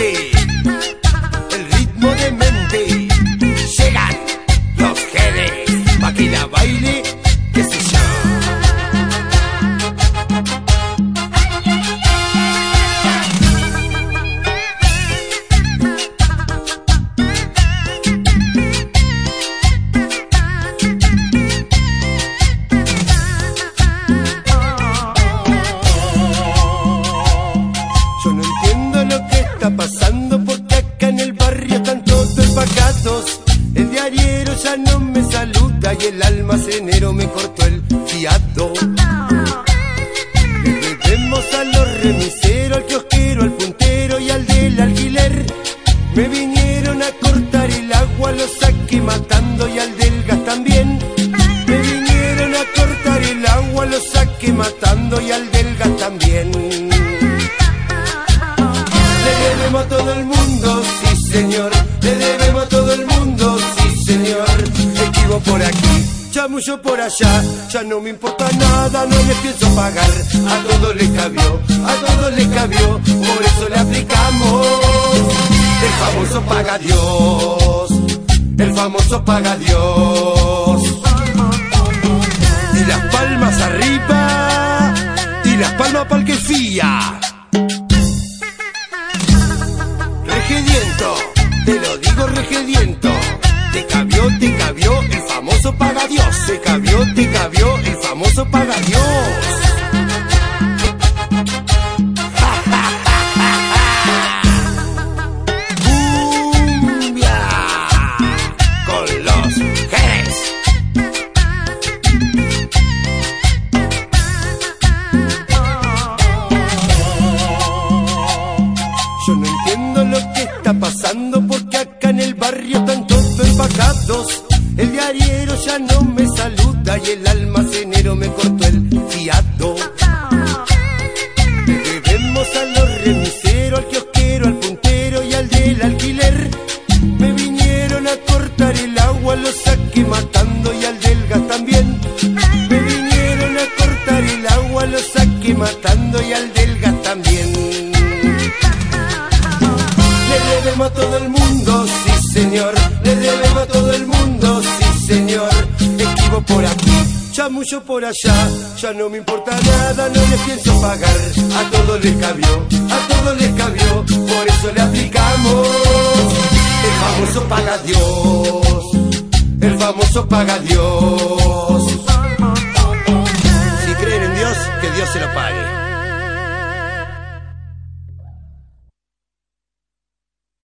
el ritmo de El diariero ya no me saluda y el almacenero me cortó el fiado. Le debemos a los remiseros, al kiosquero, al puntero y al del alquiler. Me vinieron a cortar el agua, lo saqué matando y al del gas también. Me vinieron a cortar el agua, lo saqué matando y al del gas también. Le debemos a todo el mundo, sí señor. Por aquí, chamullo por allá. Ya no me importa nada, no le pienso pagar. A todo le cabió, a todo le cabió. Por eso le aplicamos el famoso paga Dios. El famoso paga Dios. Y las palmas arriba, y las palmas para el que fía. Cabió, el famoso paga Dios. Te cabió, te cabió el famoso paga Dios. Con los Jerez. Yo no entiendo lo que está pasando porque acá en el barrio están todos empacados. El diariero ya no me saluda y el almacenero me cortó el fiado. Le debemos a los remiseros, al kiosquero, al puntero y al del alquiler. Me vinieron a cortar el agua, lo saqué matando y al del gas también. Me vinieron a cortar el agua, lo saqué matando y al del gas también. Le debemos a todo el mundo, sí señor. Le debemos a todo el mundo por aquí, ya mucho por allá. Ya no me importa nada, no les pienso pagar. A todos les cabió, a todos les cabió, por eso le aplicamos. El famoso paga Dios, el famoso paga Dios. Si creen en Dios, que Dios se lo pague.